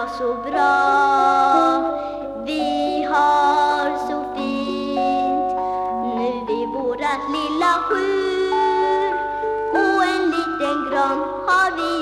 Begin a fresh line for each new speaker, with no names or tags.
jag så bra. Vi har så fint nu i vårat lilla skjul. Och en liten gran har vi